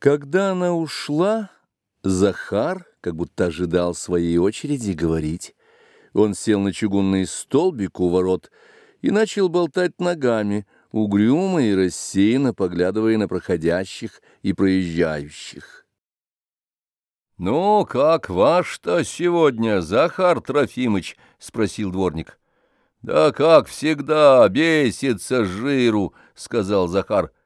Когда она ушла, Захар, как будто ожидал своей очереди говорить, он сел на чугунный столбик у ворот и начал болтать ногами, угрюмо и рассеянно поглядывая на проходящих и проезжающих. — Ну, как ваш-то сегодня, Захар Трофимыч? — спросил дворник. — Да как всегда, бесится жиру, — сказал Захар. —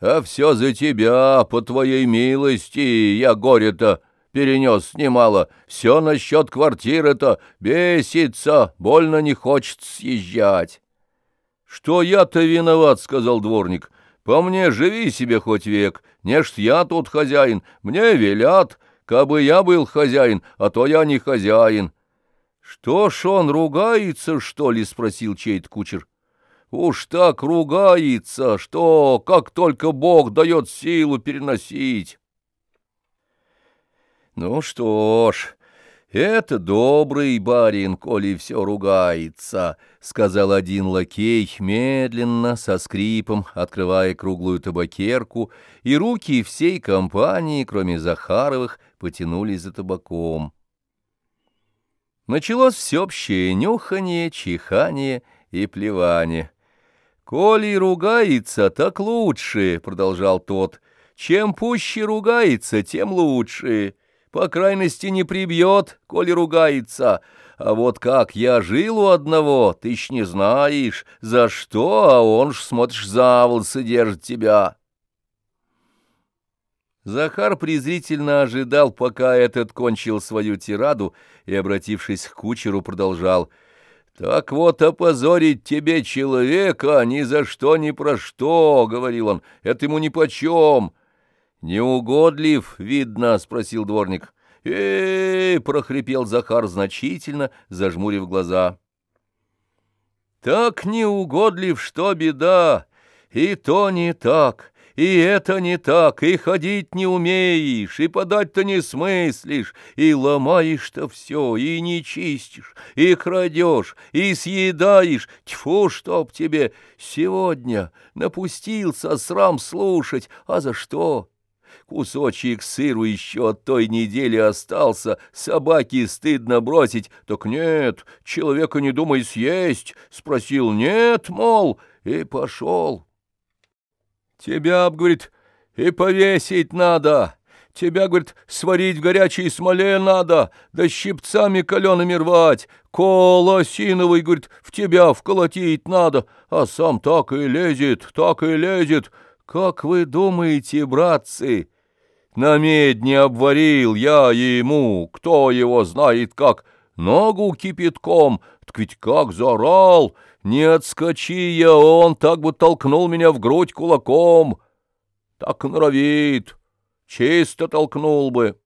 а все за тебя, по твоей милости, я горе-то перенес немало. Все насчет квартиры-то бесится, больно не хочет съезжать. — Что я-то виноват, — сказал дворник. — По мне живи себе хоть век, не ж я тут хозяин, мне велят, кабы я был хозяин, а то я не хозяин. — Что ж он ругается, что ли? — спросил чей-то кучер. Уж так ругается, что как только Бог дает силу переносить. Ну что ж, это добрый барин, коли все ругается, — сказал один лакей, медленно, со скрипом, открывая круглую табакерку, и руки всей компании, кроме Захаровых, потянулись за табаком. Началось всеобщее нюхание, чихание и плевание. «Коли ругается, так лучше», — продолжал тот. «Чем пуще ругается, тем лучше. По крайности не прибьет, коли ругается. А вот как я жил у одного, ты ж не знаешь, за что, а он ж, смотришь, за волосы держит тебя». Захар презрительно ожидал, пока этот кончил свою тираду, и, обратившись к кучеру, продолжал — «Так вот опозорить тебе человека ни за что ни про что», — говорил он, — «это ему нипочем». «Неугодлив, видно?» — спросил дворник. «Эй!» — прохрипел Захар значительно, зажмурив глаза. «Так неугодлив, что беда, и то не так». И это не так, и ходить не умеешь, и подать-то не смыслишь, и ломаешь-то все, и не чистишь, и крадешь, и съедаешь. Тьфу, чтоб тебе сегодня напустился срам слушать, а за что? Кусочек сыру еще от той недели остался, собаке стыдно бросить. Так нет, человека не думай съесть. Спросил нет, мол, и пошел. Тебя, говорит, и повесить надо. Тебя, говорит, сварить в горячей смоле надо, да щипцами калеными рвать. Кол осиновый, говорит, в тебя вколотить надо, а сам так и лезет, так и лезет. Как вы думаете, братцы, на медне обварил я ему, кто его знает как, ногу кипятком, так ведь как заорал, не отскочи я, он так бы толкнул меня в грудь кулаком. Так норовит, чисто толкнул бы.